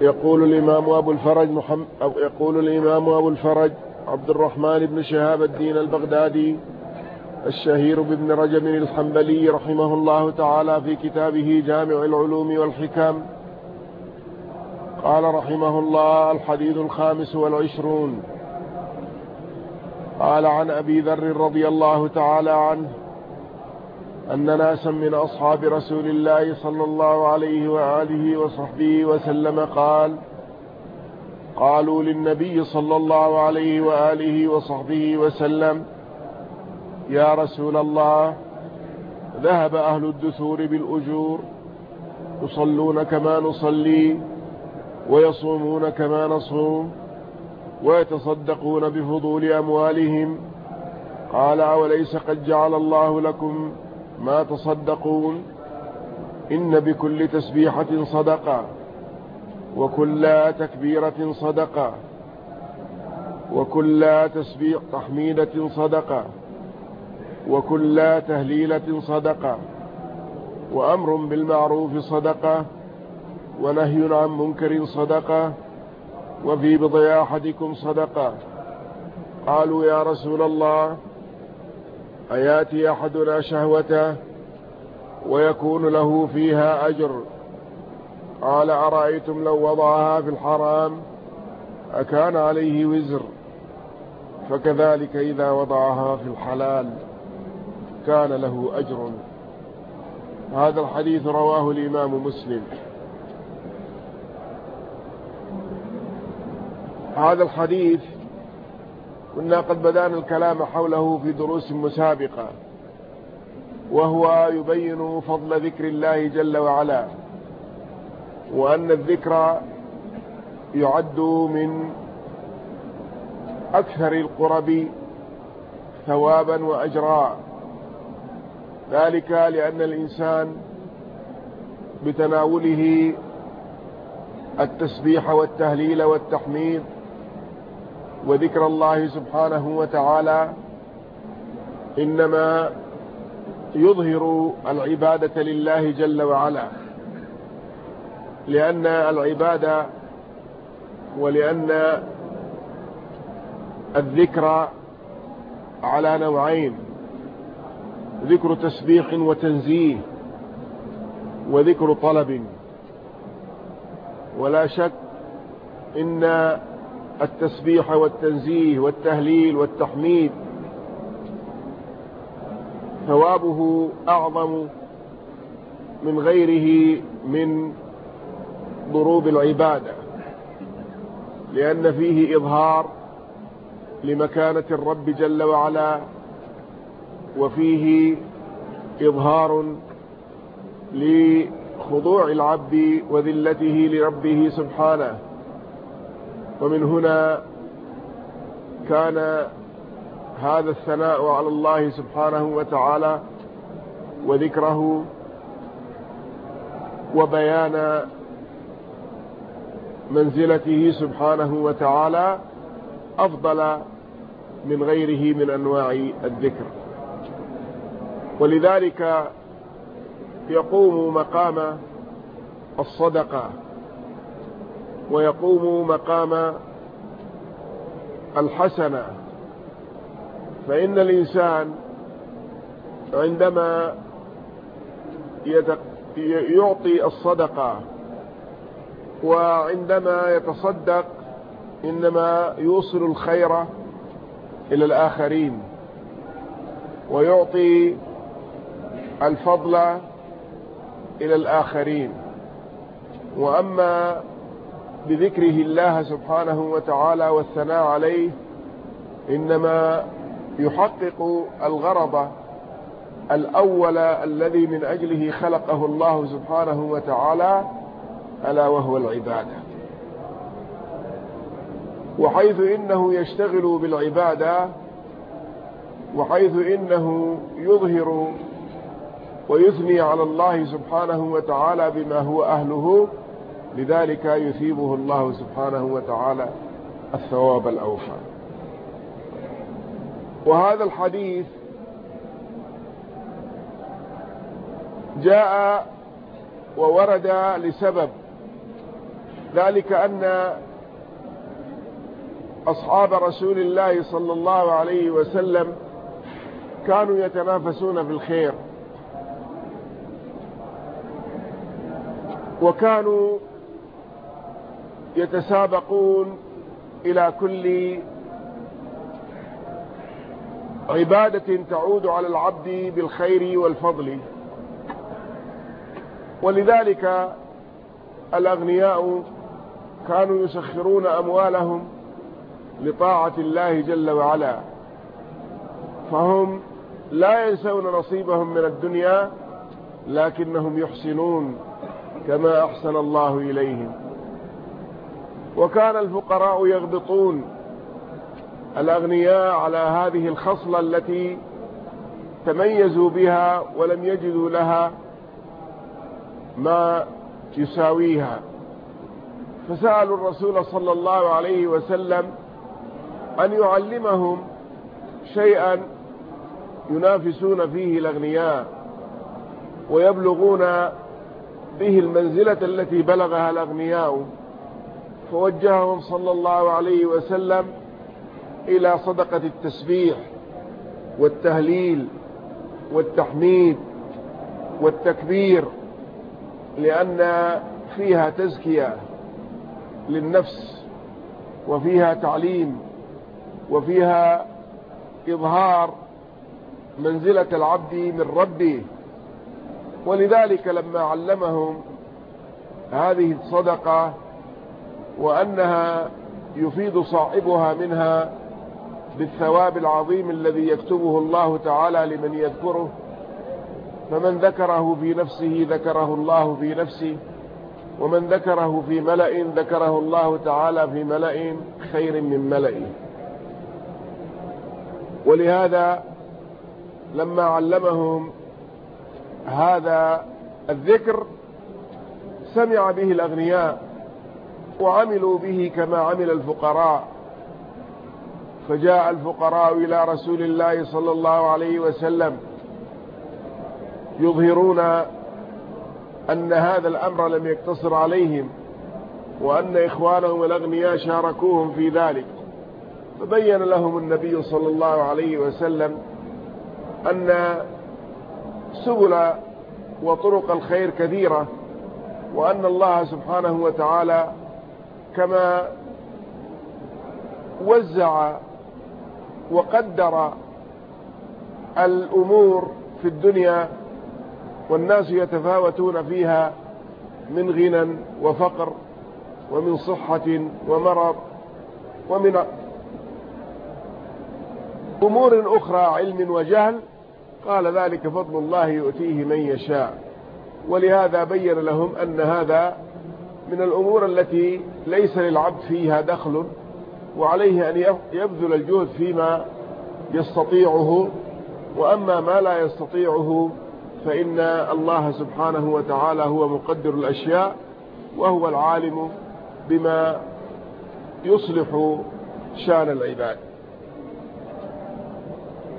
يقول الإمام أبو الفرج محمد أو يقول الإمام أبو الفرج عبد الرحمن بن شهاب الدين البغدادي الشهير بابن رجب الحنبلي رحمه الله تعالى في كتابه جامع العلوم والحكم. قال رحمه الله الحديث الخامس والعشرون. قال عن أبي ذر رضي الله تعالى عنه أن ناسا من أصحاب رسول الله صلى الله عليه وآله وصحبه وسلم قال قالوا للنبي صلى الله عليه وآله وصحبه وسلم يا رسول الله ذهب أهل الدثور بالأجور يصلون كما نصلي ويصومون كما نصوم ويتصدقون بفضول أموالهم. قال أوليس قد جعل الله لكم ما تصدقون إن بكل تسبيحة صدقة وكل تكبيرة صدقة وكل تسبيح تحميدة صدقة وكل تهليلة صدقة وأمر بالمعروف صدقة ونهي عن منكر صدقة وفي بضياحتكم صدقة. قالوا يا رسول الله أياتي أحدنا شهوته ويكون له فيها أجر قال أرأيتم لو وضعها في الحرام أكان عليه وزر فكذلك إذا وضعها في الحلال كان له أجر هذا الحديث رواه الإمام مسلم هذا الحديث كنا قد بدأنا الكلام حوله في دروس مسابقة وهو يبين فضل ذكر الله جل وعلا وأن الذكر يعد من أكثر القرب ثوابا وأجراء ذلك لأن الإنسان بتناوله التسبيح والتهليل والتحميد وذكر الله سبحانه وتعالى إنما يظهر العبادة لله جل وعلا لأن العبادة ولأن الذكر على نوعين ذكر تسبيح وتنزيه وذكر طلب ولا شك إن التسبيح والتنزيه والتهليل والتحميد. ثوابه أعظم من غيره من ضروب العبادة لأن فيه إظهار لمكانة الرب جل وعلا وفيه إظهار لخضوع العبد وذلته لربه سبحانه. ومن هنا كان هذا الثناء على الله سبحانه وتعالى وذكره وبيان منزلته سبحانه وتعالى أفضل من غيره من أنواع الذكر. ولذلك يقوم مقام الصدقة ويقوم مقام الحسنة. فإن الإنسان عندما يعطي الصدقة وعندما يتصدق إنما يوصل الخير إلى الآخرين ويعطي الفضل إلى الآخرين. وأما بذكره الله سبحانه وتعالى والثناء عليه إنما يحقق الغرض الأول الذي من أجله خلقه الله سبحانه وتعالى ألا وهو العبادة. وحيث إنه يشتغل بالعبادة وحيث إنه يظهر ويثني على الله سبحانه وتعالى بما هو أهله لذلك يثيبه الله سبحانه وتعالى الثواب الأوفى. وهذا الحديث جاء وورد لسبب ذلك أن أصحاب رسول الله صلى الله عليه وسلم كانوا يتنافسون في الخير وكانوا يتسابقون إلى كل عبادة تعود على العبد بالخير والفضل. ولذلك الأغنياء كانوا يسخرون أموالهم لطاعة الله جل وعلا. فهم لا ينسون نصيبهم من الدنيا لكنهم يحسنون كما أحسن الله إليهم. وكان الفقراء يغبطون الأغنياء على هذه الخصلة التي تميزوا بها ولم يجدوا لها ما يساويها. فسألوا الرسول صلى الله عليه وسلم أن يعلمهم شيئا ينافسون فيه الأغنياء ويبلغون به المنزلة التي بلغها الأغنياء. فوجههم صلى الله عليه وسلم إلى صدقة التسبيح والتهليل والتحميد والتكبير لأن فيها تزكية للنفس وفيها تعليم وفيها إظهار منزلة العبد من ربه. ولذلك لما علمهم هذه الصدقة وأنها يفيد صاحبها منها بالثواب العظيم الذي يكتبه الله تعالى لمن يذكره فمن ذكره في نفسه ذكره الله في نفسه ومن ذكره في ملأ ذكره الله تعالى في ملأ خير من ملأ ولهذا لما علمهم هذا الذكر سمع به الأغنياء وعملوا به كما عمل الفقراء. فجاء الفقراء إلى رسول الله صلى الله عليه وسلم يظهرون أن هذا الأمر لم يقتصر عليهم وأن إخوانهم الأغنياء شاركوهم في ذلك. فبين لهم النبي صلى الله عليه وسلم أن سبل وطرق الخير كثيرة وأن الله سبحانه وتعالى كما وزع وقدر الأمور في الدنيا والناس يتفاوتون فيها من غنى وفقر ومن صحة ومرض ومن أمور أخرى علم وجهل. قال ذلك فضل الله يؤتيه من يشاء. ولهذا بين لهم أن هذا من الأمور التي ليس للعبد فيها دخل وعليه أن يبذل الجهد فيما يستطيعه وأما ما لا يستطيعه فإن الله سبحانه وتعالى هو مقدر الأشياء وهو العالم بما يصلح شان العباد.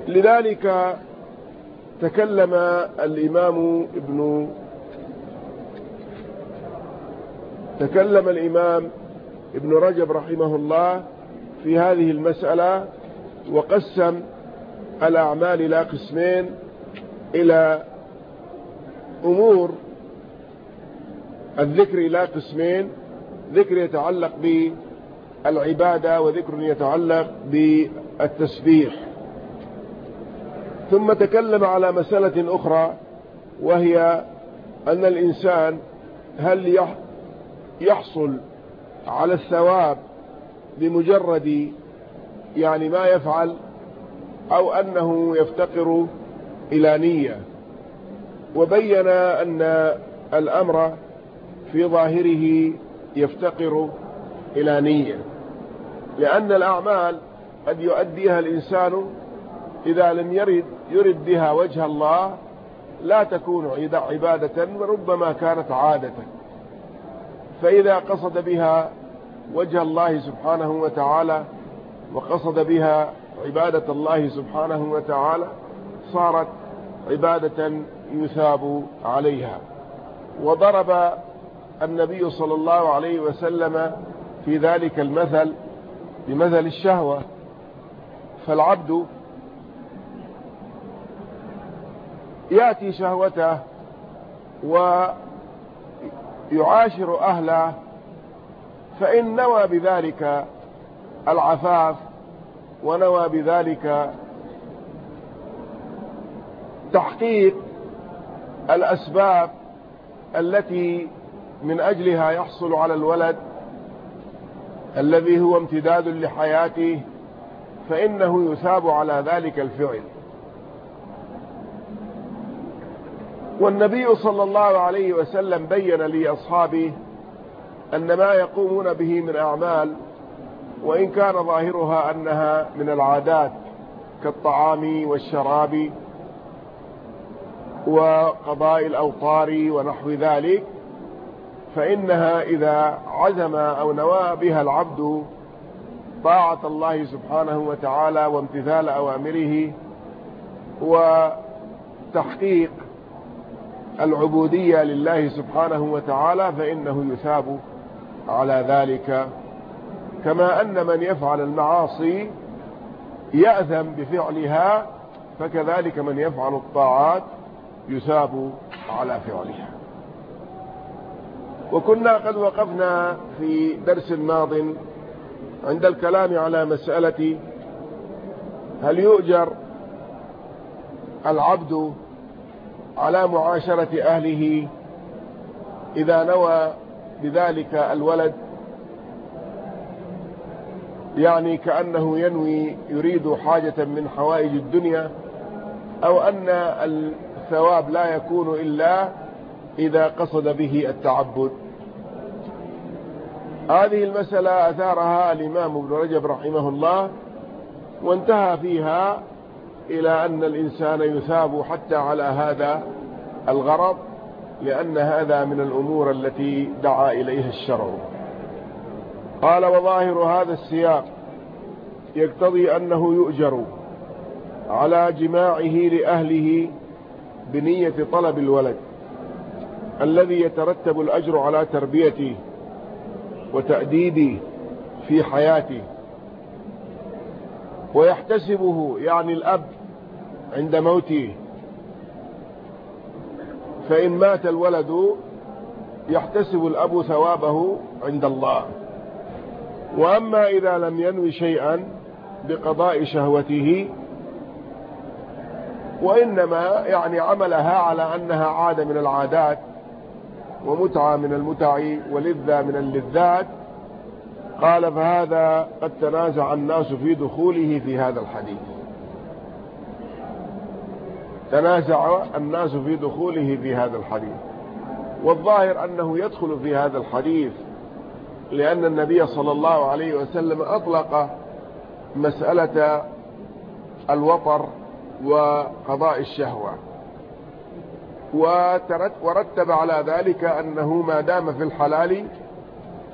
لذلك تكلم الإمام ابن تكلم الإمام ابن رجب رحمه الله في هذه المسألة وقسم الأعمال إلى قسمين إلى أمور الذكر إلى قسمين ذكر يتعلق بالعبادة وذكر يتعلق بالتسبيح. ثم تكلم على مسألة أخرى وهي أن الإنسان هل يحصل على الثواب بمجرد يعني ما يفعل أو أنه يفتقر إلى نية. وبين أن الأمر في ظاهره يفتقر إلى نية لأن الأعمال قد يؤديها الإنسان إذا لم يرد, يرد بها وجه الله لا تكون عبادة وربما كانت عادة. فإذا قصد بها وجه الله سبحانه وتعالى وقصد بها عبادة الله سبحانه وتعالى صارت عبادة يثاب عليها. وضرب النبي صلى الله عليه وسلم في ذلك المثل بمثل الشهوة. فالعبد يأتي شهوته ويعاشر أهله فإن نوى بذلك العفاف ونوى بذلك تحقيق الأسباب التي من أجلها يحصل على الولد الذي هو امتداد لحياته فإنه يثاب على ذلك الفعل. والنبي صلى الله عليه وسلم بين لأصحابه أن ما يقومون به من أعمال وإن كان ظاهرها أنها من العادات كالطعام والشراب وقضاء الأوطار ونحو ذلك فإنها إذا عزم أو نوى بها العبد طاعة الله سبحانه وتعالى وامتثال أوامره وتحقيق العبودية لله سبحانه وتعالى فإنه يثاب على ذلك. كما أن من يفعل المعاصي يأثم بفعلها فكذلك من يفعل الطاعات يثاب على فعلها. وكنا قد وقفنا في درس ماض عند الكلام على مسألة هل يؤجر العبد على معاشرة أهله إذا نوى بذلك الولد يعني كأنه ينوي يريد حاجة من حوائج الدنيا أو أن الثواب لا يكون إلا إذا قصد به التعبد. هذه المسألة أثارها الإمام ابن رجب رحمه الله وانتهى فيها إلى أن الإنسان يثاب حتى على هذا الغرض لأن هذا من الأمور التي دعا إليها الشرع. قال وظاهر هذا السياق يقتضي أنه يؤجر على جماعة لأهله بنية طلب الولد الذي يترتب الأجر على تربيته وتأديبه في حياته. ويحتسبه يعني الأب عند موته. فإن مات الولد يحتسب الأب ثوابه عند الله. وأما إذا لم ينوي شيئا بقضاء شهوته وإنما يعني عملها على أنها عادة من العادات ومتعة من المتع ولذة من اللذات. قال فهذا قد تنازع الناس في دخوله في هذا الحديث. تنازع الناس في دخوله في هذا الحديث. والظاهر أنه يدخل في هذا الحديث لأن النبي صلى الله عليه وسلم أطلق مسألة الوطر وقضاء الشهوة. ورتب على ذلك أنه ما دام في الحلال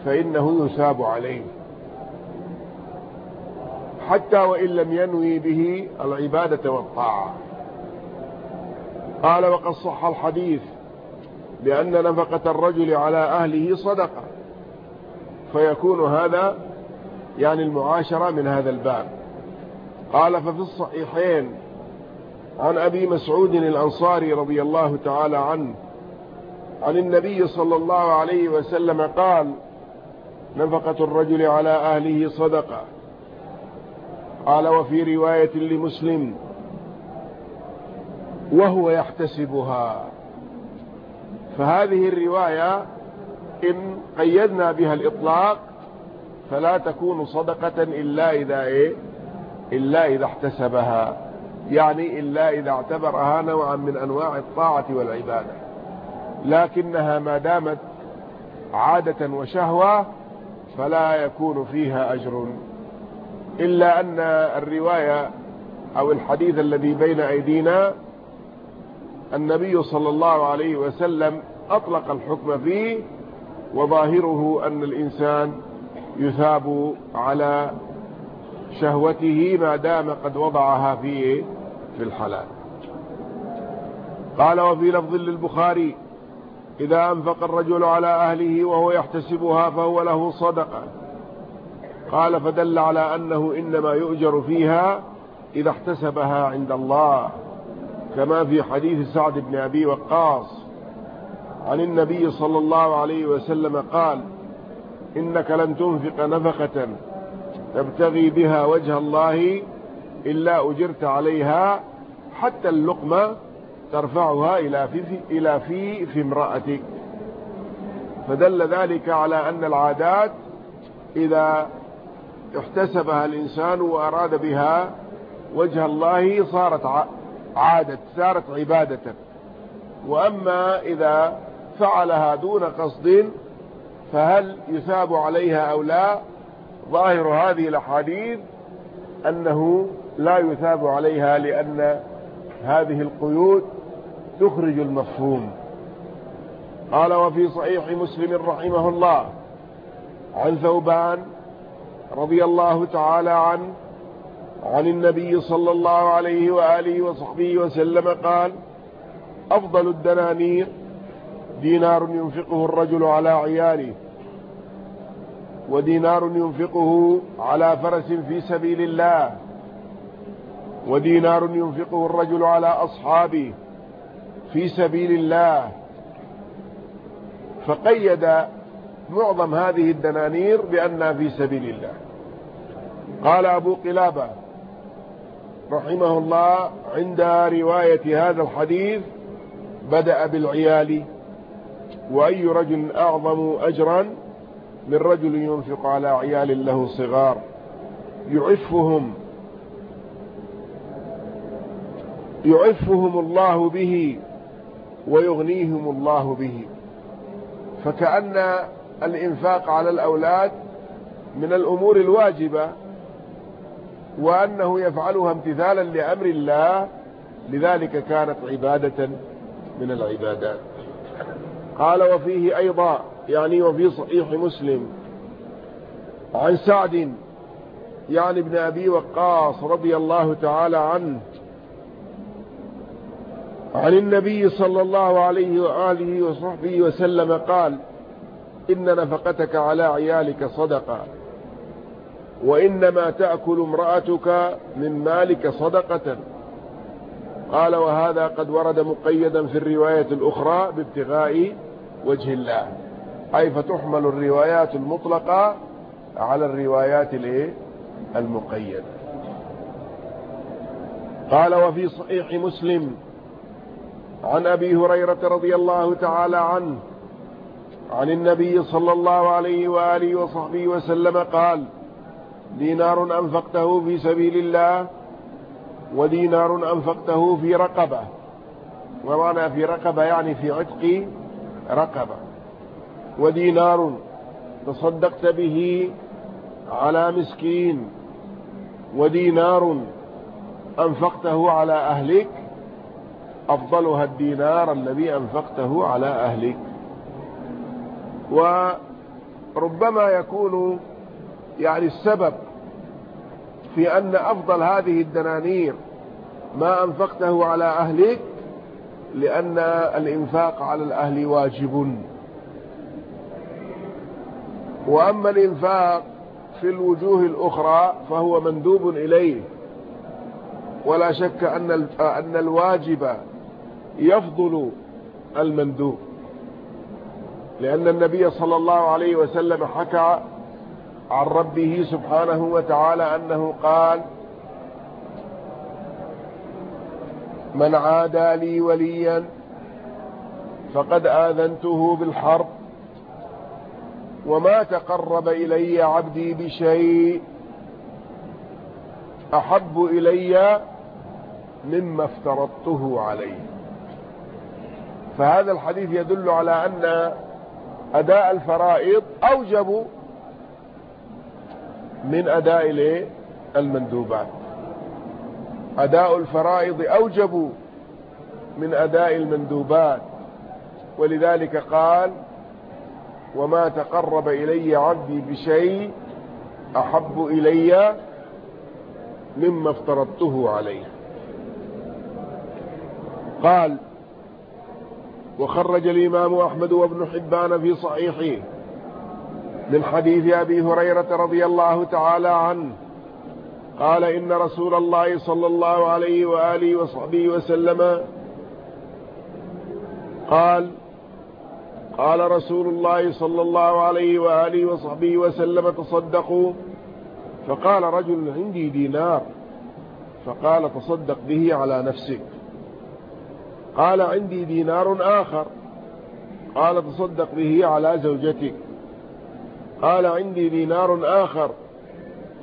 فإنه يثاب عليه. حتى وإن لم ينوي به العبادة والطاعة. قال وقد صح الحديث بأن نفقة الرجل على أهله صدقة. فيكون هذا يعني المعاشرة من هذا الباب. قال ففي الصحيحين عن أبي مسعود الأنصاري رضي الله تعالى عنه عن النبي صلى الله عليه وسلم قال نفقة الرجل على أهله صدقة. قال وفي رواية لمسلم وهو يحتسبها. فهذه الرواية إن قيدنا بها الإطلاق فلا تكون صدقة إلا إذا إيه؟ إلا إذا احتسبها. يعني إلا إذا اعتبرها نوعا من أنواع الطاعة والعبادة. لكنها ما دامت عادة وشهوة فلا يكون فيها أجر. إلا أن الرواية أو الحديث الذي بين أيدينا النبي صلى الله عليه وسلم أطلق الحكم فيه وظاهره أن الإنسان يثاب على شهوته ما دام قد وضعها في في الحلال. قال وفي لفظ للبخاري إذا أنفق الرجل على أهله وهو يحتسبها فهو له صدقة. قال فدل على أنه إنما يؤجر فيها إذا احتسبها عند الله. كما في حديث سعد بن أبي وقاص عن النبي صلى الله عليه وسلم قال إنك لن تنفق نفقة تبتغي بها وجه الله إلا أجرت عليها حتى اللقمة ترفعها إلى في, إلى في, في امرأتك. فدل ذلك على أن العادات إذا احتسبها الإنسان وأراد بها وجه الله صارت عادة صارت عبادة وأما إذا فعلها دون قصد فهل يثاب عليها أو لا؟ ظاهر هذه الأحاديث أنه لا يثاب عليها لأن هذه القيود تخرج المفهوم. قال وفي صحيح مسلم رحمه الله عن ثوبان رضي الله تعالى عنه عن النبي صلى الله عليه وآله وصحبه وسلم قال أفضل الدنانير دينار ينفقه الرجل على عياله ودينار ينفقه على فرس في سبيل الله ودينار ينفقه الرجل على أصحابه في سبيل الله. فقيد معظم هذه الدنانير بأنها في سبيل الله. قال أبو قلابة رحمه الله عند رواية هذا الحديث بدأ بالعيال وأي رجل أعظم أجرا من رجل ينفق على عيال له صغار يعفهم يعفهم الله به ويغنيهم الله به. فكأن الإنفاق على الأولاد من الأمور الواجبة وأنه يفعلها امتثالا لأمر الله لذلك كانت عبادة من العبادات. قال وفيه أيضا يعني وفي صحيح مسلم عن سعد يعني ابن أبي وقاص رضي الله تعالى عنه عن النبي صلى الله عليه وآله وصحبه وسلم قال إن نفقتك على عيالك صدقة وإنما تأكل امرأتك من مالك صدقة. قال وهذا قد ورد مقيدا في الرواية الأخرى بابتغاء وجه الله أي فتحمل الروايات المطلقة على الروايات المقيدة. قال وفي صحيح مسلم عن أبي هريرة رضي الله تعالى عنه عن النبي صلى الله عليه وآله وصحبه وسلم قال دينار أنفقته في سبيل الله ودينار أنفقته في رقبة. ومعنى في رقبة يعني في عتق رقبة. ودينار تصدقت به على مسكين. ودينار أنفقته على أهلك. أفضلها الدينار الذي أنفقته على أهلك. وربما يكون يعني السبب في أن أفضل هذه الدنانير ما أنفقته على أهلك لأن الإنفاق على الأهل واجب. وأما الإنفاق في الوجوه الأخرى فهو مندوب إليه. ولا شك أن أن الواجب يفضل المندوب لأن النبي صلى الله عليه وسلم حكى عن ربه سبحانه وتعالى أنه قال من عادى لي وليا فقد آذنته بالحرب وما تقرب إلي عبدي بشيء أحب إلي مما افترضته عليه فهذا الحديث يدل على أن أداء الفرائض أوجب من أداء المندوبات أداء الفرائض أوجب من أداء المندوبات. ولذلك قال وما تقرب إلي عبدي بشيء أحب إلي مما افترضته عليه. قال وخرج الإمام أحمد وابن حبان في صحيحه من حديث أبي هريرة رضي الله تعالى عنه. قال إن رسول الله صلى الله عليه وآله وصحبه وسلم قال قال رسول الله صلى الله عليه وآله وصحبه وسلم تصدقوا. فقال رجل عندي دينار. فقال تصدق به على نفسك. قال عندي دينار آخر. قال تصدق به على زوجتك. قال عندي دينار آخر.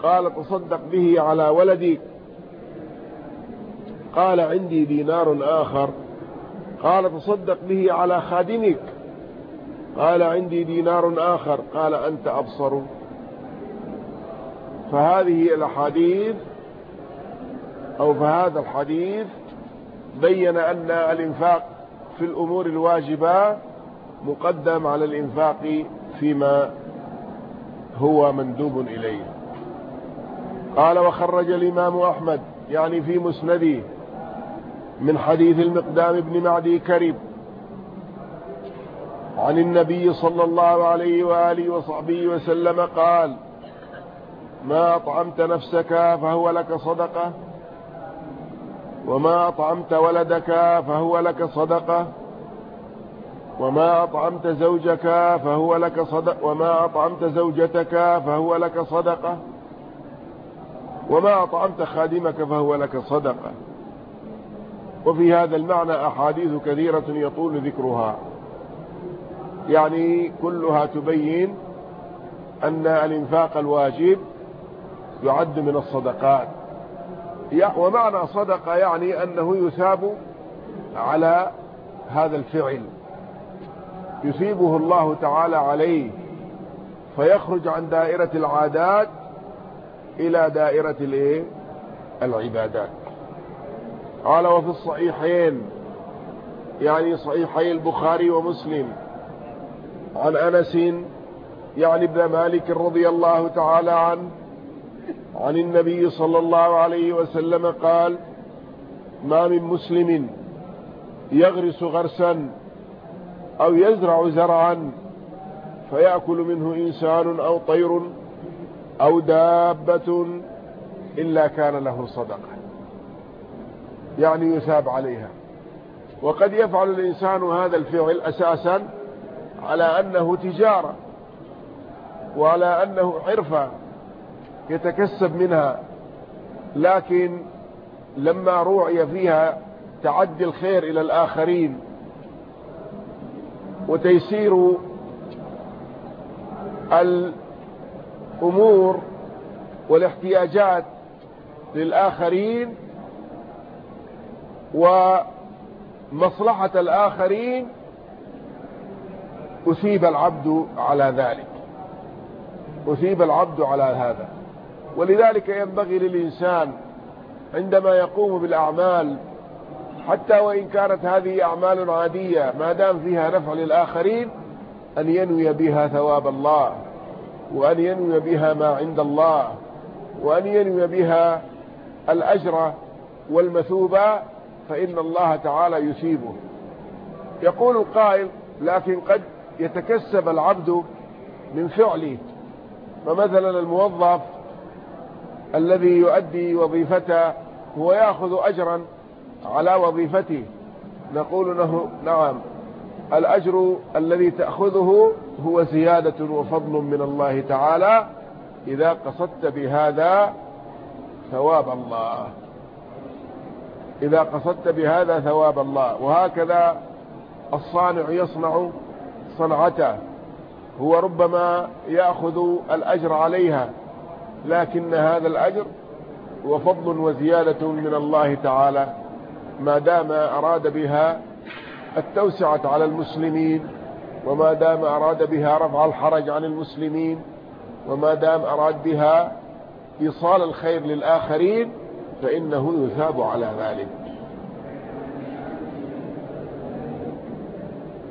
قال تصدق به على ولدك قال عندي دينار آخر. قال تصدق به على خادمك. قال عندي دينار آخر. قال أنت أبصر. فهذه الأحاديث أو فهذا الحديث بين أن الإنفاق في الأمور الواجبة مقدم على الإنفاق فيما هو مندوب إليه. قال وخرج الإمام أحمد يعني في مسنده من حديث المقدام بن معدي كرب عن النبي صلى الله عليه وآله وصحبه وسلم قال ما أطعمت نفسك فهو لك صدقة وما أطعمت ولدك فهو لك صدقة وما أطعمت زوجك فهو لك صدقة وما أطعمت زوجتك فهو لك صدقة. وما أطعمت خادمك فهو لك صدقة. وفي هذا المعنى أحاديث كثيرة يطول ذكرها. يعني كلها تبين أن الإنفاق الواجب يعد من الصدقات. ومعنى صدقة يعني أنه يثاب على هذا الفعل. يثيبه الله تعالى عليه فيخرج عن دائرة العادات إلى دائرة الإيه؟ العبادات. قال وفي الصحيحين يعني صحيحي البخاري ومسلم عن أنس يعني ابن مالك رضي الله تعالى عنه عن النبي صلى الله عليه وسلم قال ما من مسلم يغرس غرسا أو يزرع زرعا فيأكل منه إنسان أو طير أو دابة إلا كان له صدقة. يعني يثاب عليها. وقد يفعل الإنسان هذا الفعل أساسا على أنه تجارة وعلى أنه حرفة يتكسب منها لكن لما روعي فيها تعدي الخير إلى الآخرين وتيسير الأمور والاحتياجات للآخرين ومصلحة الآخرين أثيب العبد على ذلك. أثيب العبد على هذا. ولذلك ينبغي للإنسان عندما يقوم بالأعمال حتى وإن كانت هذه أعمال عادية ما دام فيها نفع للآخرين أن ينوي بها ثواب الله وأن ينوي بها ما عند الله وأن ينوي بها الأجر والمثوبة فإن الله تعالى يثيبه. يقول القائل لكن قد يتكسب العبد من فعله. فمثلا الموظف الذي يؤدي وظيفته هو يأخذ أجرا على وظيفته. نقول له نعم الأجر الذي تأخذه هو زيادة وفضل من الله تعالى. إذا قصدت بهذا ثواب الله. إذا قصدت بهذا ثواب الله. وهكذا الصانع يصنع صنعته. هو ربما يأخذ الأجر عليها لكن هذا الأجر هو فضل وزيادة من الله تعالى. ما دام أراد بها التوسعة على المسلمين وما دام أراد بها رفع الحرج عن المسلمين وما دام أراد بها إيصال الخير للآخرين فإنه يثاب على ذلك.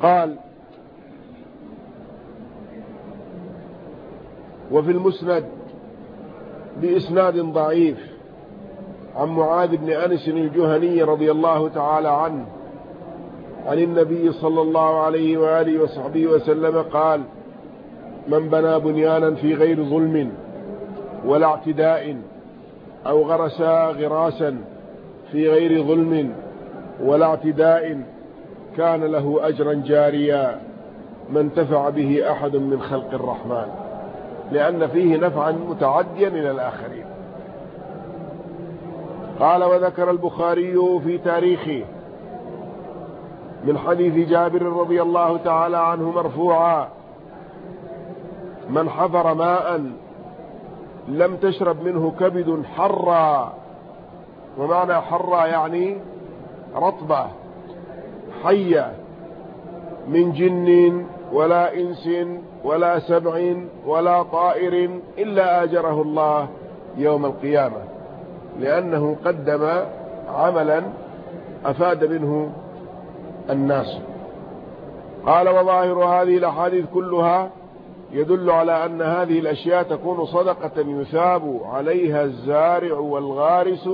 قال وفي المسند بإسناد ضعيف عن معاذ بن أنس الجهني رضي الله تعالى عنه عن النبي صلى الله عليه وآله وصحبه وسلم قال من بنى بنيانا في غير ظلم ولا اعتداء أو غرس غراسا في غير ظلم ولا اعتداء كان له أجرا جاريا ما انتفع به أحد من خلق الرحمن لأن فيه نفعا متعديا إلى الآخرين. قال وذكر البخاري في تاريخه من حديث جابر رضي الله تعالى عنه مرفوعا من حفر ماء لم تشرب منه كبد حرا. ومعنى حرا يعني رطبة حية من جن ولا إنس ولا سبع ولا طائر إلا آجره الله يوم القيامة. لأنه قدم عملا أفاد منه الناس. قال وظاهر هذه الأحاديث كلها يدل على أن هذه الأشياء تكون صدقة يثاب عليها الزارع والغارس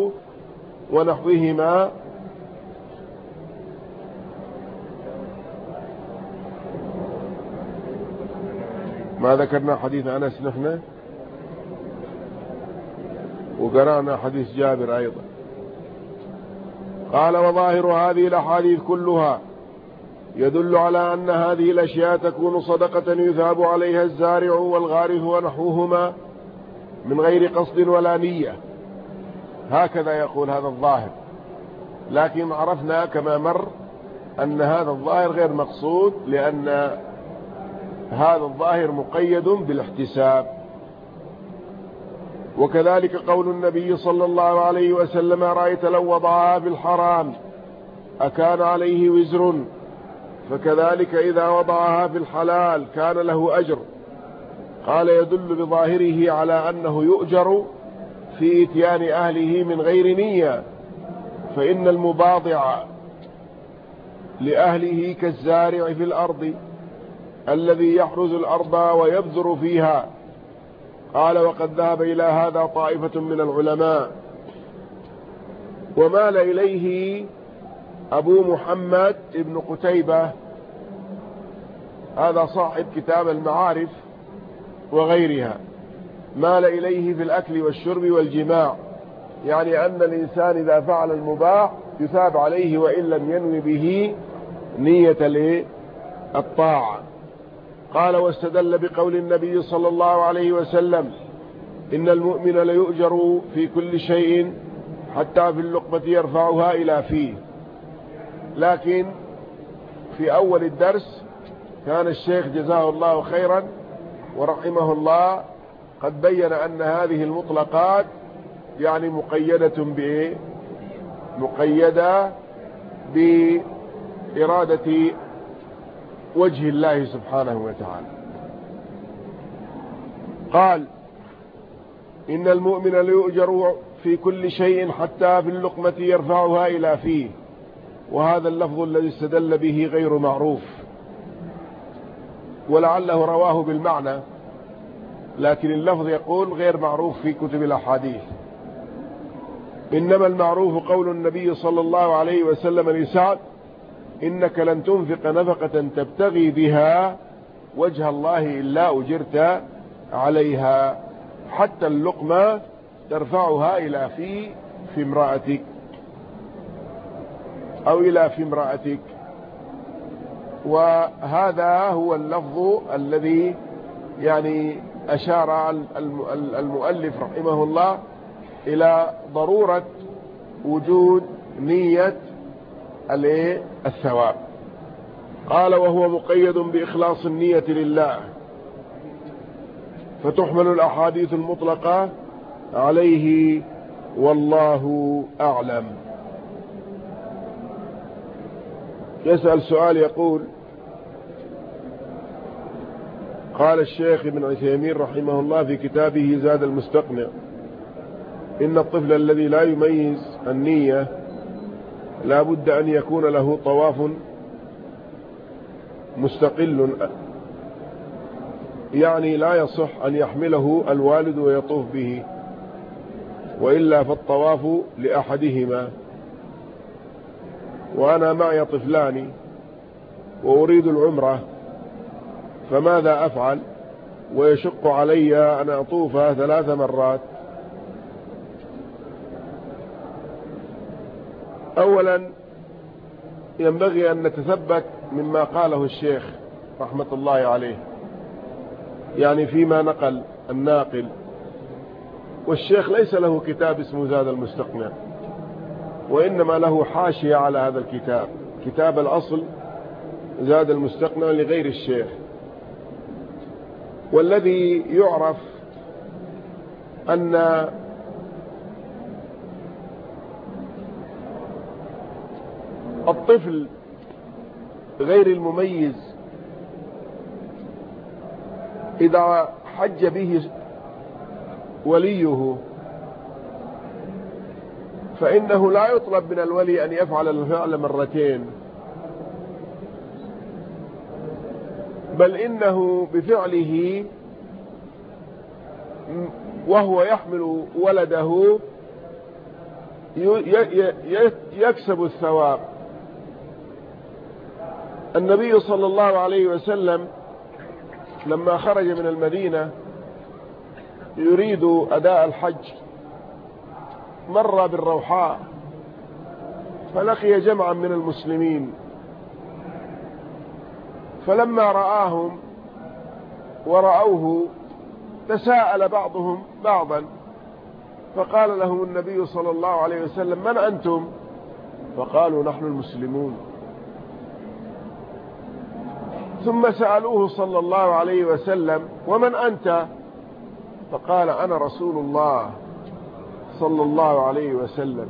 ونحوهما. ما ذكرنا حديث أنس نحن؟ وقرأنا حديث جابر أيضا. قال وظاهر هذه الأحاديث كلها يدل على أن هذه الأشياء تكون صدقة يثاب عليها الزارع والغارث ونحوهما من غير قصد ولا نية. هكذا يقول هذا الظاهر. لكن عرفنا كما مر أن هذا الظاهر غير مقصود لأن هذا الظاهر مقيد بالاحتساب. وكذلك قول النبي صلى الله عليه وسلم رأيت لو وضعها في الحرام أكان عليه وزر فكذلك إذا وضعها في الحلال كان له أجر. قال يدل بظاهره على أنه يؤجر في إتيان أهله من غير نية فإن المباضع لأهله كالزارع في الأرض الذي يحرز الأرض ويبذر فيها. قال وقد ذهب إلى هذا طائفة من العلماء ومال إليه أبو محمد ابن قتيبة هذا صاحب كتاب المعارف وغيرها. مال إليه في الأكل والشرب والجماع يعني أن الإنسان إذا فعل المباح يثاب عليه وإن لم ينوي به نية الطاعة قال واستدل بقول النبي صلى الله عليه وسلم إن المؤمن ليؤجر في كل شيء حتى في اللقمة يرفعها إلى فيه. لكن في أول الدرس كان الشيخ جزاه الله خيرا ورحمه الله قد بين أن هذه المطلقات يعني مقيدة بإيه مقيدة بإرادة وجه الله سبحانه وتعالى. قال إن المؤمن ليؤجر في كل شيء حتى في اللقمة يرفعها إلى فيه وهذا اللفظ الذي استدل به غير معروف. ولعله رواه بالمعنى لكن اللفظ يقول غير معروف في كتب الأحاديث. إنما المعروف قول النبي صلى الله عليه وسلم لسعد إنك لن تنفق نفقة تبتغي بها وجه الله إلا أجرت عليها. حتى اللقمة ترفعها إلى في في امرأتك أو إلى في امرأتك. وهذا هو اللفظ الذي يعني أشار المؤلف رحمه الله إلى ضرورة وجود نية الثواب. قال وهو مقيد بإخلاص النية لله. فتحمل الأحاديث المطلقة عليه والله أعلم. يسأل سؤال يقول قال الشيخ ابن عثيمين رحمه الله في كتابه زاد المستقنع إن الطفل الذي لا يميز النية لا بد أن يكون له طواف مستقل. يعني لا يصح أن يحمله الوالد ويطوف به وإلا فالطواف لأحدهما. وأنا معي طفلان وأريد العمرة فماذا أفعل؟ ويشق علي أن أطوفها ثلاث مرات. أولا ينبغي أن نتثبت مما قاله الشيخ رحمة الله عليه يعني فيما نقل الناقل والشيخ ليس له كتاب اسمه زاد المستقنع وإنما له حاشية على هذا الكتاب كتاب الأصل زاد المستقنع لغير الشيخ والذي يعرف أن الطفل غير المميز إذا حج به وليه فإنه لا يطلب من الولي أن يفعل الفعل مرتين. بل إنه بفعله وهو يحمل ولده يكسب الثواب. النبي صلى الله عليه وسلم لما خرج من المدينة يريد أداء الحج مر بالروحاء فلقي جمعا من المسلمين. فلما رآهم ورأوه تساءل بعضهم بعضا فقال لهم النبي صلى الله عليه وسلم من أنتم؟ فقالوا نحن المسلمون. ثم سألوه صلى الله عليه وسلم ومن أنت؟ فقال أنا رسول الله صلى الله عليه وسلم.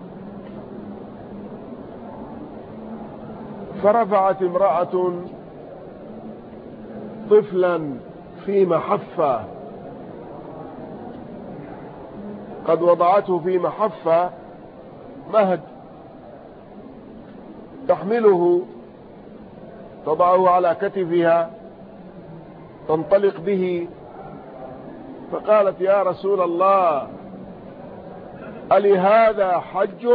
فرفعت امرأة طفلا في محفة. قد وضعته في محفة مهد تحمله تضعه على كتفها تنطلق به. فقالت يا رسول الله ألهذا حج؟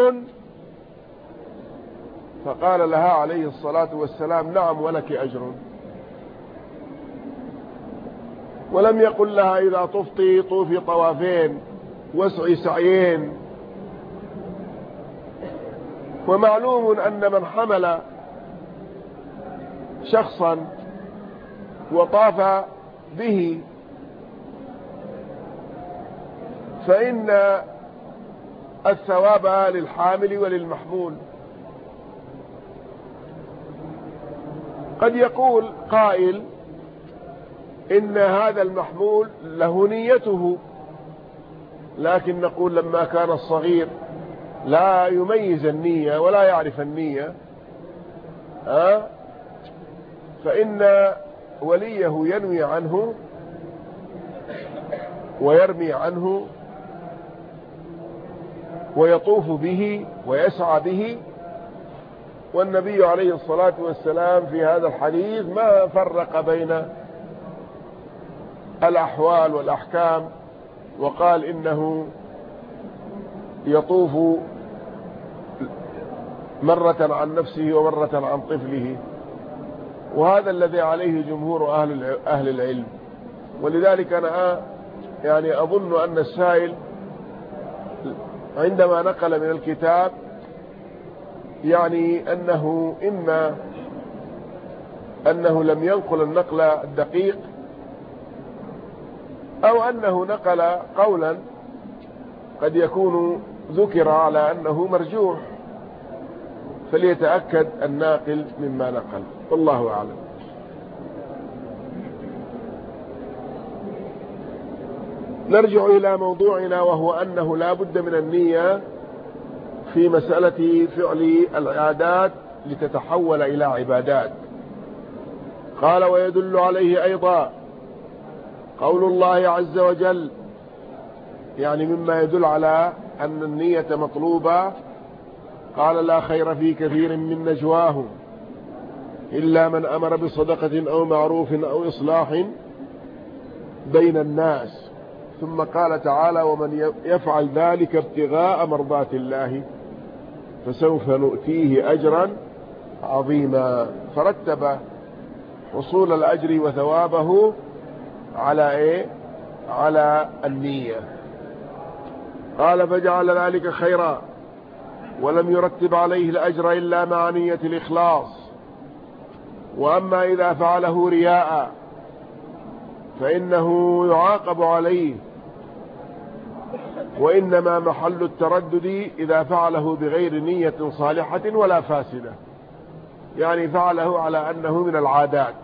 فقال لها عليه الصلاة والسلام نعم ولك أجر. ولم يقل لها إذا طفتي طوفي طوافين واسعي سعيين. ومعلوم أن من حمل شخصا وطاف به. فإن الثواب للحامل وللمحمول. قد يقول قائل إن هذا المحمول له نيته لكن نقول لما كان الصغير لا يميز النية ولا يعرف النية؟ فإن وليه ينوي عنه ويرمي عنه ويطوف به ويسعى به والنبي عليه الصلاة والسلام في هذا الحديث ما فرق بين الأحوال والأحكام وقال إنه يطوف مرة عن نفسه ومرة عن طفله. وهذا الذي عليه جمهور أهل أهل العلم. ولذلك أنا يعني أظن أن السائل عندما نقل من الكتاب يعني أنه إما أنه لم ينقل النقل الدقيق أو أنه نقل قولا قد يكون ذكر على أنه مرجوح فليتأكد الناقل مما نقل. والله أعلم. نرجع إلى موضوعنا وهو أنه لا بد من النية في مسألة فعل العادات لتتحول إلى عبادات. قال ويدل عليه أيضا قول الله عز وجل يعني مما يدل على أن النية مطلوبة. قال لا خير في كثير من نجواهم. إلا من أمر بصدقة أو معروف أو إصلاح بين الناس. ثم قال تعالى ومن يفعل ذلك ابتغاء مرضات الله فسوف نؤتيه أجرا عظيما. فرتب حصول الأجر وثوابه على إيه؟ على النية. قال فجعل ذلك خيرا ولم يرتب عليه الأجر إلا مع نية الإخلاص. وأما إذا فعله رياء فإنه يعاقب عليه. وإنما محل التردد إذا فعله بغير نية صالحة ولا فاسدة. يعني فعله على أنه من العادات.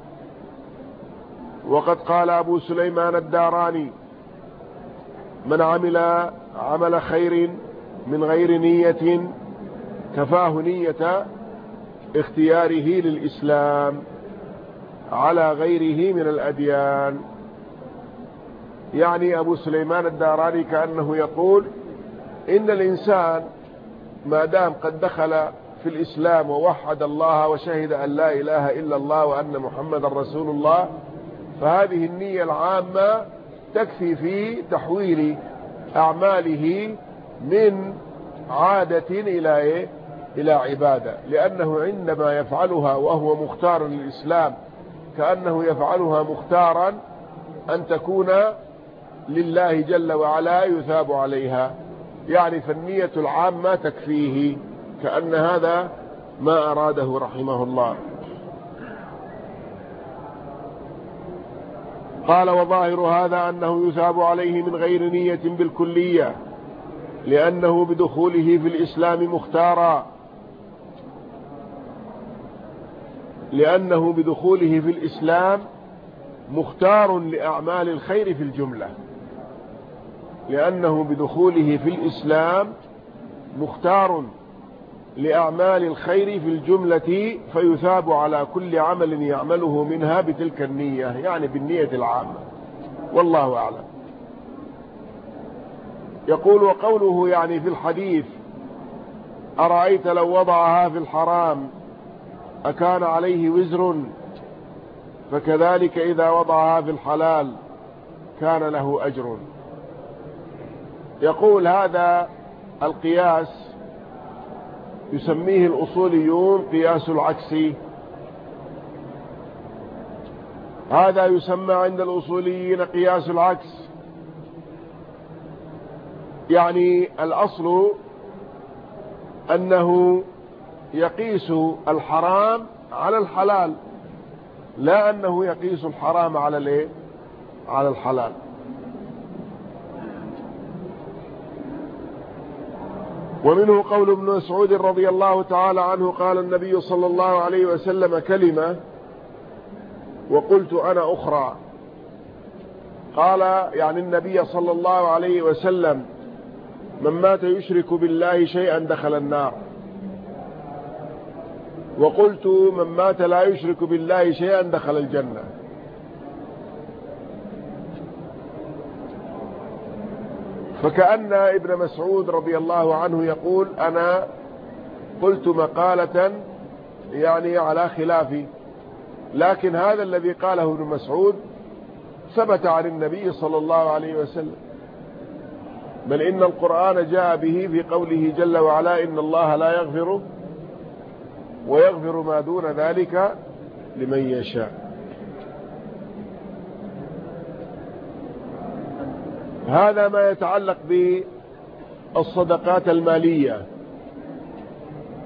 وقد قال أبو سليمان الداراني من عمل عمل خير من غير نية كفاه نية اختياره للإسلام على غيره من الأديان يعني أبو سليمان الداراني كأنه يقول إن الإنسان ما دام قد دخل في الإسلام ووحد الله وشهد أن لا إله إلا الله وأن محمد رسول الله فهذه النية العامة تكفي في تحويل أعماله من عادة إلى إيه؟ إلى عبادة لأنه عندما يفعلها وهو مختار للإسلام كأنه يفعلها مختارا أن تكون لله جل وعلا يثاب عليها. يعني فالنية العامة تكفيه كأن هذا ما أراده رحمه الله. قال وظاهر هذا أنه يثاب عليه من غير نية بالكلية لأنه بدخوله في الإسلام مختارا لأنه بدخوله في الإسلام مختار لأعمال الخير في الجملة. لأنه بدخوله في الإسلام مختار لأعمال الخير في الجملة فيثاب على كل عمل يعمله منها بتلك النية يعني بالنية العامة. والله أعلم. يقول وقوله يعني في الحديث أرأيت لو وضعها في الحرام أكان عليه وزر فكذلك إذا وضعها في الحلال كان له أجر. يقول هذا القياس يسميه الأصوليون قياس العكسي هذا يسمى عند الأصوليين قياس العكس. يعني الأصل أنه يقيس الحرام على الحلال لا أنه يقيس الحرام على الإيه؟ على الحلال. ومنه قول ابن مسعود رضي الله تعالى عنه قال النبي صلى الله عليه وسلم كلمة وقلت أنا أخرى. قال يعني النبي صلى الله عليه وسلم من مات يشرك بالله شيئا دخل النار. وقلت من مات لا يشرك بالله شيئا دخل الجنة. فكأن ابن مسعود رضي الله عنه يقول أنا قلت مقالة يعني على خلافي لكن هذا الذي قاله ابن مسعود ثبت عن النبي صلى الله عليه وسلم. بل إن القرآن جاء به في قوله جل وعلا إن الله لا يغفر ويغفر ما دون ذلك لمن يشاء. هذا ما يتعلق بالصدقات المالية.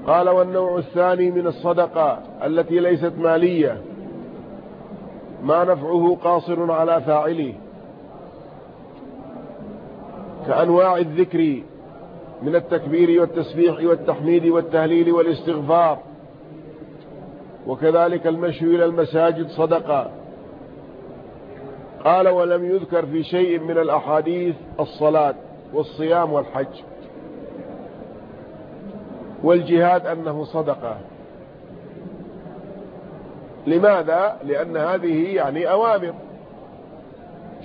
قال والنوع الثاني من الصدقة التي ليست مالية ما نفعه قاصر على فاعله. كأنواع الذكر من التكبير والتسبيح والتحميد والتهليل والاستغفار. وكذلك المشي إلى المساجد صدقة. قال ولم يذكر في شيء من الأحاديث الصلاة والصيام والحج. والجهاد أنه صدقة. لماذا؟ لأن هذه يعني أوامر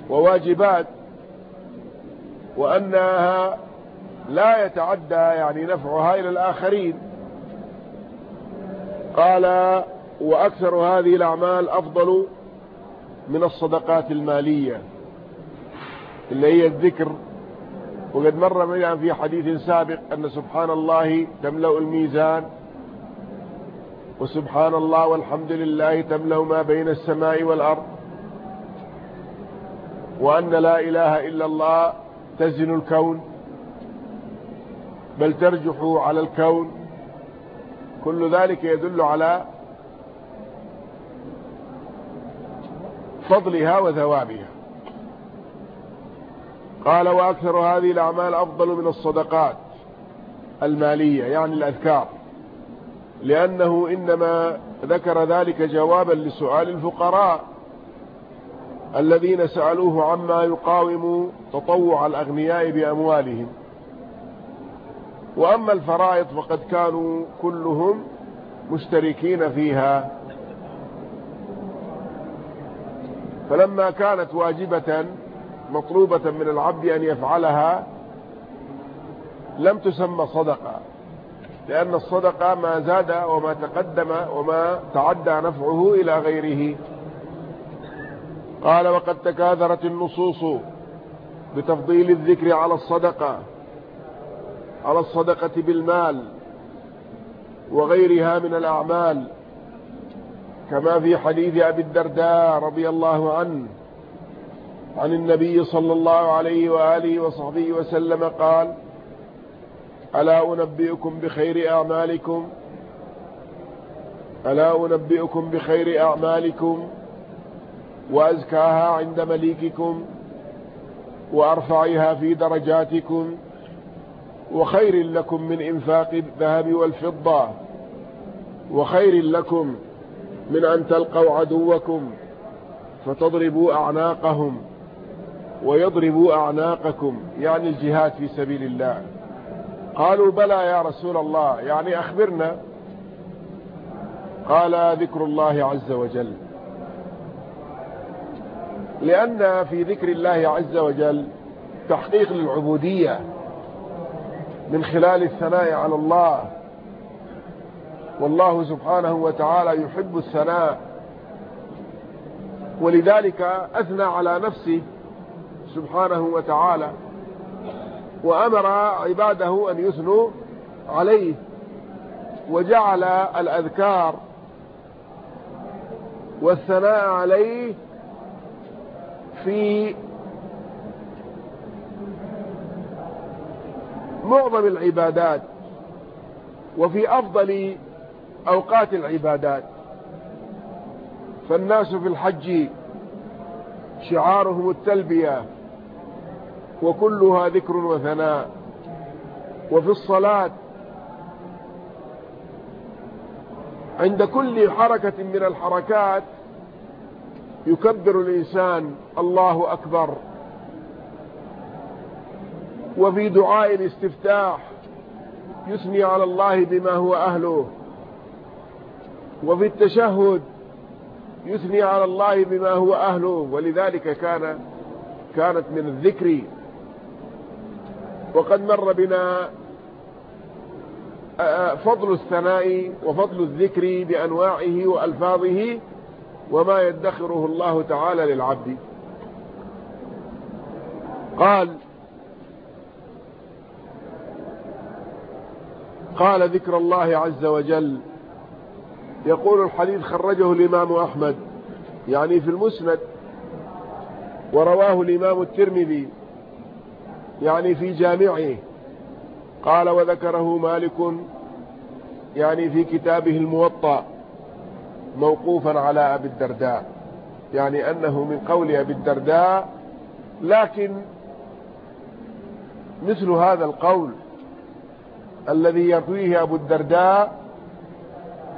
وواجبات وأنها لا يتعدى يعني نفعها إلى الآخرين. قال وأكثر هذه الأعمال أفضل من الصدقات المالية اللي هي الذكر. وقد مر معنا في حديث سابق أن سبحان الله تملأ الميزان وسبحان الله والحمد لله تملأ ما بين السماء والأرض وأن لا إله إلا الله تزن الكون بل ترجح على الكون. كل ذلك يدل على فضلها وثوابها. قال وأكثر هذه الأعمال أفضل من الصدقات المالية يعني الأذكار. لأنه إنما ذكر ذلك جوابا لسؤال الفقراء الذين سألوه عما يقاوم تطوع الأغنياء بأموالهم. وأما الفرائض فقد كانوا كلهم مشتركين فيها. فلما كانت واجبة مطلوبة من العبد أن يفعلها لم تسمى صدقة لأن الصدقة ما زاد وما تقدم وما تعدى نفعه إلى غيره. قال وقد تكاثرت النصوص بتفضيل الذكر على الصدقة. على الصدقة بالمال وغيرها من الأعمال كما في حديث أبي الدرداء رضي الله عنه عن النبي صلى الله عليه وآله وصحبه وسلم قال ألا أنبئكم بخير أعمالكم؟ ألا أنبئكم بخير أعمالكم وأزكاها عند مليككم وأرفعها في درجاتكم وخير لكم من إنفاق الذهب والفضة وخير لكم من أن تلقوا عدوكم فتضربوا أعناقهم ويضربوا أعناقكم يعني الجهاد في سبيل الله. قالوا بلى يا رسول الله يعني أخبرنا. قال ذكر الله عز وجل. لأن في ذكر الله عز وجل تحقيق للعبودية من خلال الثناء على الله. والله سبحانه وتعالى يحب الثناء. ولذلك أثنى على نفسه سبحانه وتعالى. وأمر عباده أن يثنوا عليه. وجعل الأذكار. والثناء عليه في معظم العبادات وفي أفضل أوقات العبادات. فالناس في الحج شعارهم التلبية وكلها ذكر وثناء. وفي الصلاة عند كل حركة من الحركات يكبر الإنسان الله أكبر. وفي دعاء الاستفتاح يثني على الله بما هو أهله. وفي التشهد يثني على الله بما هو أهله. ولذلك كان كانت من الذكر. وقد مر بنا فضل الثناء وفضل الذكر بأنواعه وألفاظه وما يدخره الله تعالى للعبد. قال قال ذكر الله عز وجل. يقول الحديث خرجه الإمام أحمد. يعني في المسند. ورواه الإمام الترمذي. يعني في جامعه. قال وذكره مالك. يعني في كتابه الموطأ. موقوفا على أبي الدرداء. يعني أنه من قول أبي الدرداء. لكن مثل هذا القول الذي يرويه أبو الدرداء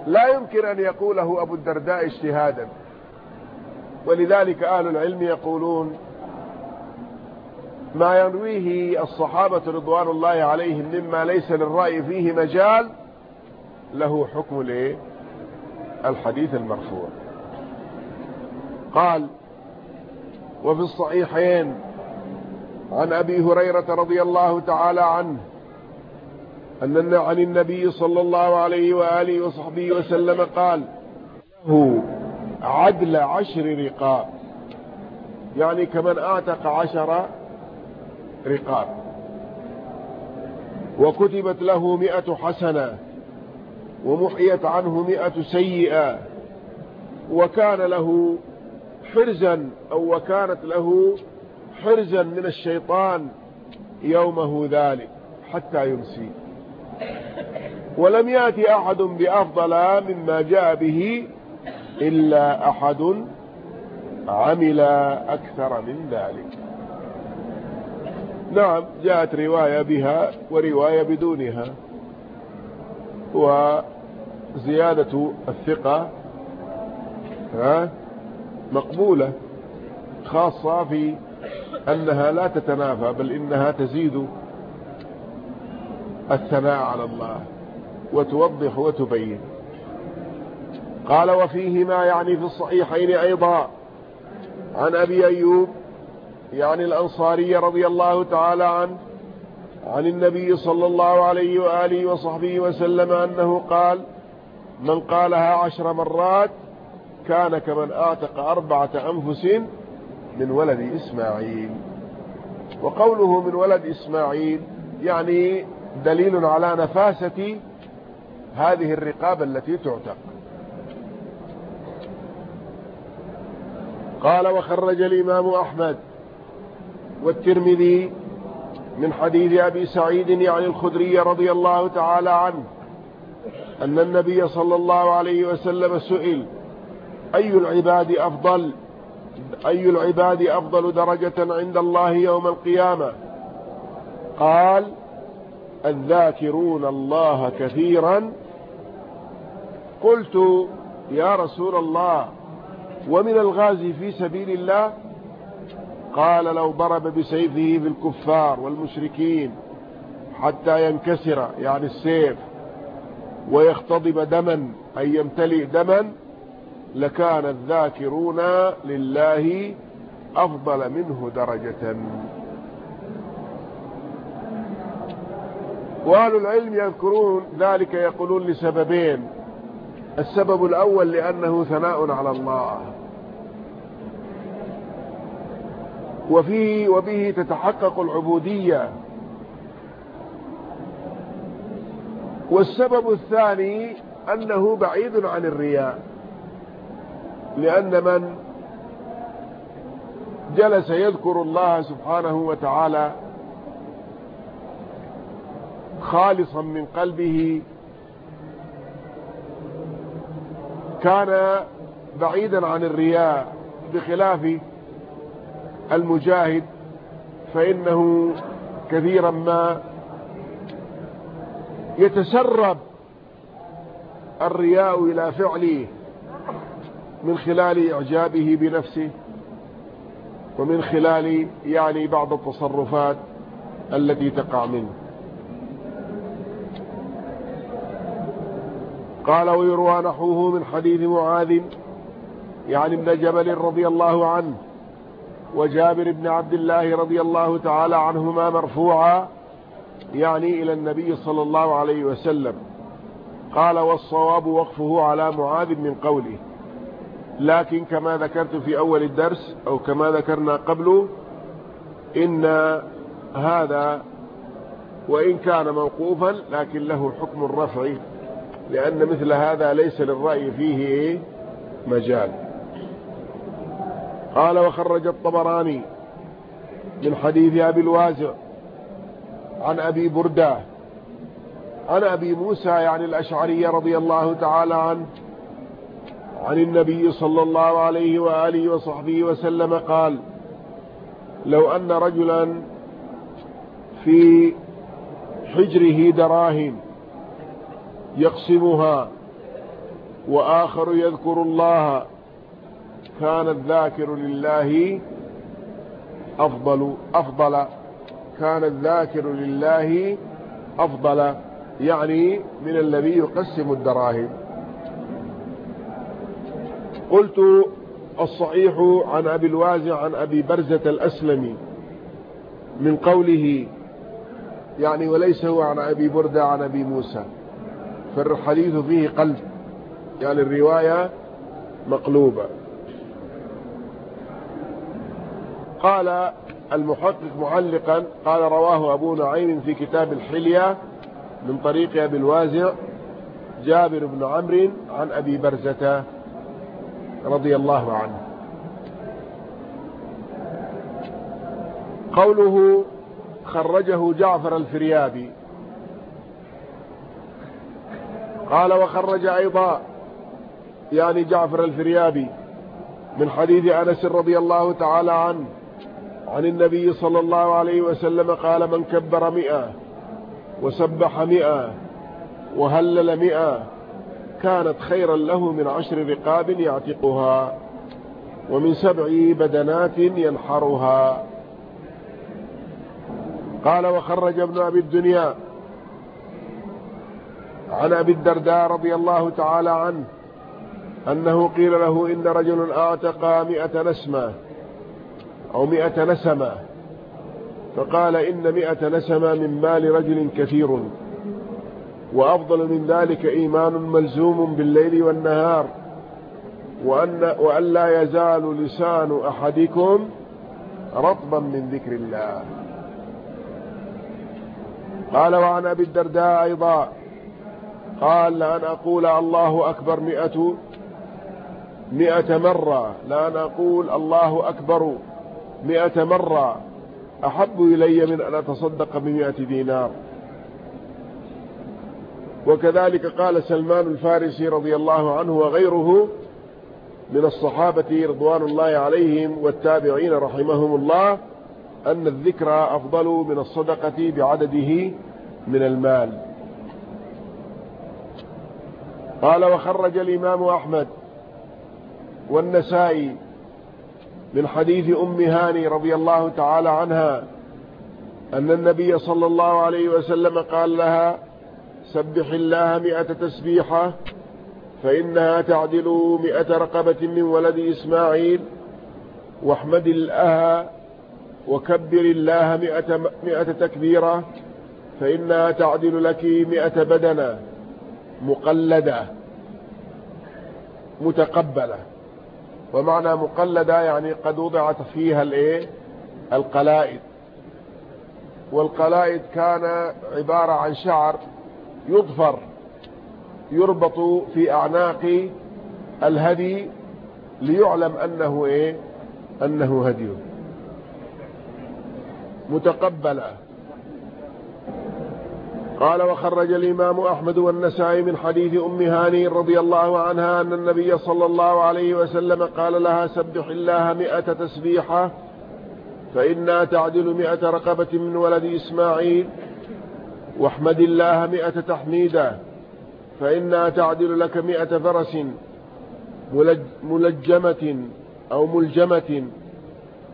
لا يمكن أن يقوله أبو الدرداء اجتهادا. ولذلك أهل العلم يقولون ما يرويه الصحابة رضوان الله عليهم مما ليس للرأي فيه مجال له حكم الحديث المرفوع. قال وفي الصحيحين عن أبي هريرة رضي الله تعالى عنه أن عن النبي صلى الله عليه وآله وصحبه وسلم قال له عدل عشر رقاب. يعني كمن اعتق عشر رقاب. وكتبت له مئة حسنة ومحيت عنه مئة سيئة. وكان له حرزا أو وكانت له حرزا من الشيطان يومه ذلك حتى يمسي ولم يأتي أحد بأفضل مما جاء به إلا أحد عمل أكثر من ذلك. نعم جاءت رواية بها ورواية بدونها وزيادة الثقة مقبولة خاصة في أنها لا تتنافى بل إنها تزيد الثناء على الله وتوضح وتبين. قال وفيهما يعني في الصحيحين أيضا. عن أبي أيوب يعني الأنصاري رضي الله تعالى عنه عن النبي صلى الله عليه وآله وصحبه وسلم أنه قال من قالها عشر مرات كان كمن أعتق أربعة أنفس من ولد إسماعيل. وقوله من ولد إسماعيل يعني دليل على نفاسة هذه الرقاب التي تعتق. قال وخرج الإمام أحمد والترمذي من حديث أبي سعيد يعني الخدري رضي الله تعالى عنه أن النبي صلى الله عليه وسلم سئل أي العباد أفضل؟ أي العباد أفضل درجة عند الله يوم القيامة؟ قال الذاكرون الله كثيرا. قلت يا رسول الله ومن الغازي في سبيل الله؟ قال لو ضرب بسيفه بالكفار والمشركين حتى ينكسر يعني السيف ويختضب دما أي يمتلئ دما لكان الذاكرون لله أفضل منه درجة. وأهل العلم يذكرون ذلك يقولون لسببين. السبب الأول لأنه ثناء على الله. وفيه وبه تتحقق العبودية. والسبب الثاني أنه بعيد عن الرياء. لأن من جلس يذكر الله سبحانه وتعالى خالصا من قلبه كان بعيدا عن الرياء بخلاف المجاهد فإنه كثيرا ما يتسرب الرياء إلى فعله من خلال إعجابه بنفسه ومن خلال يعني بعض التصرفات التي تقع منه. قال ويروى نحوه من حديث معاذ يعني ابن جبل رضي الله عنه وجابر بن عبد الله رضي الله تعالى عنهما مرفوعا يعني إلى النبي صلى الله عليه وسلم. قال والصواب وقفه على معاذ من قوله. لكن كما ذكرت في أول الدرس أو كما ذكرنا قبله إن هذا وإن كان موقوفا لكن له حكم الرفع. لأن مثل هذا ليس للرأي فيه مجال. قال وخرج الطبراني من حديث أبي الوازع عن أبي بردة عن أبي موسى يعني الأشعري رضي الله تعالى عنه عن النبي صلى الله عليه وآله وصحبه وسلم قال لو أن رجلا في حجره دراهم يقسمها وآخر يذكر الله كان الذاكر لله أفضل أفضل كان الذاكر لله أفضل يعني من الذي يقسم الدراهم. قلت الصحيح عن أبي الوازع عن أبي برزة الأسلمي من قوله يعني وليس هو عن أبي بردة عن أبي موسى. فالحديث فيه قلب. يعني الرواية مقلوبة. قال المحقق معلقا قال رواه أبو نعيم في كتاب الحلية من طريق أبي الوازع جابر بن عمرو عن أبي برزة رضي الله عنه. قوله خرجه جعفر الفريابي. قال وخرج أيضا يعني جعفر الفريابي من حديث أنس رضي الله تعالى عنه عن النبي صلى الله عليه وسلم قال من كبر مئة وسبح مئة وهلل مئة كانت خيرا له من عشر رقاب يعتقها ومن سبع بدنات ينحرها. قال وخرج ابن أبي الدنيا عن أبي الدرداء رضي الله تعالى عنه أنه قيل له إن رجل أعتق مئة نسمة أو مئة نسمة فقال إن مئة نسمة من مال رجل كثير وأفضل من ذلك إيمان ملزوم بالليل والنهار وأن, وأن لا يزال لسان أحدكم رطبا من ذكر الله. قال وعن أبي الدرداء أيضا قال لأن أقول الله أكبر مئة مئة مرة. لأن أقول الله أكبر مئة مرة. أحب إلي من أن أتصدق بمئة دينار. وكذلك قال سلمان الفارسي رضي الله عنه وغيره من الصحابة رضوان الله عليهم والتابعين رحمهم الله أن الذكر أفضل من الصدقة بعدده من المال. قال وخرج الإمام أحمد والنسائي من حديث أم هاني رضي الله تعالى عنها أن النبي صلى الله عليه وسلم قال لها سبح الله مئة تسبيحة فإنها تعدل مئة رقبة من ولد إسماعيل واحمد الله وكبر الله مئة, مئة تكبيرة فإنها تعدل لك مئة بدنة مقلدة متقبلة. ومعنى مقلدة يعني قد وضعت فيها الإيه؟ القلائد. والقلائد كان عبارة عن شعر يضفر يربط في أعناق الهدي ليعلم أنه إيه؟ أنه هدي. متقبلة. قال وخرج الإمام أحمد والنسائي من حديث أم هاني رضي الله عنها أن النبي صلى الله عليه وسلم قال لها سبح الله مئة تسبيحة فإنها تعدل مئة رقبة من ولد إسماعيل واحمد الله مئة تحميدة فإنها تعدل لك مئة فرس ملجمة أو ملجمة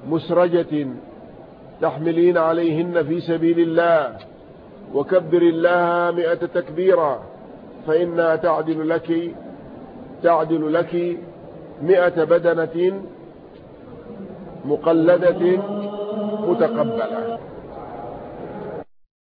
مسرجة تحملين عليهن في سبيل الله. وكبر الله مئة تكبيرا فإنها تعدل لك تعدل لك مئة بدنة مقلدة متقبلة.